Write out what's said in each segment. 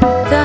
The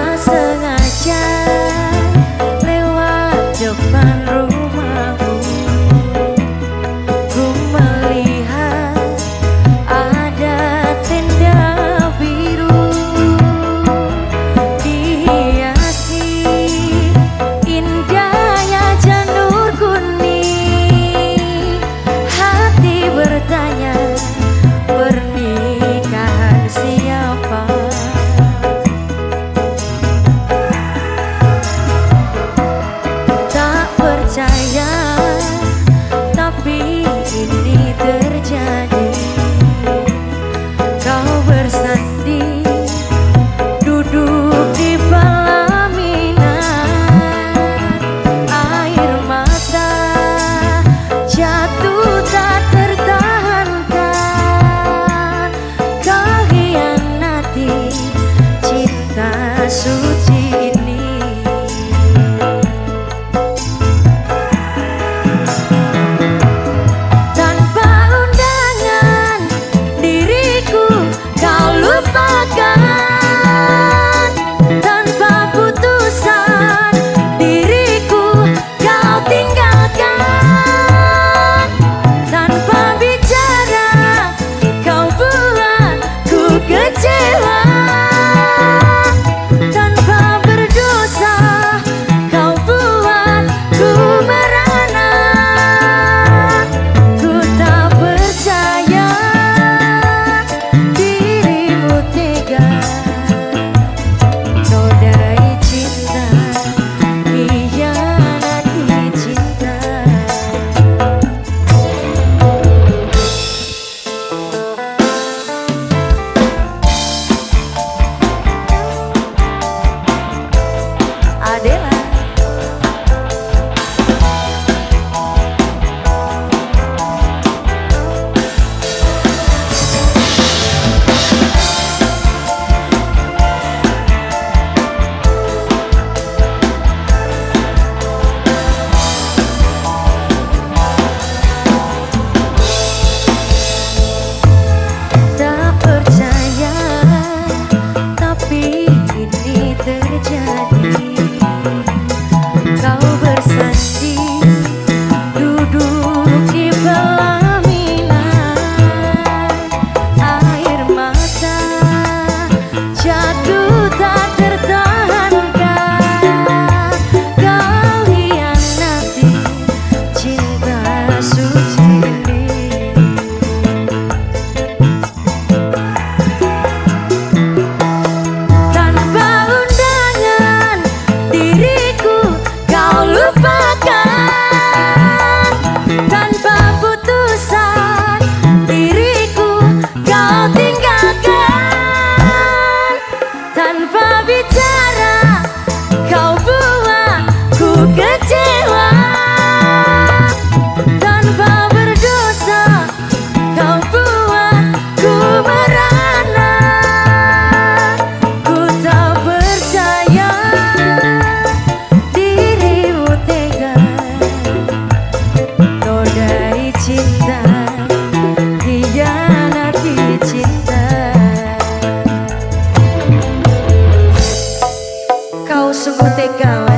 boteca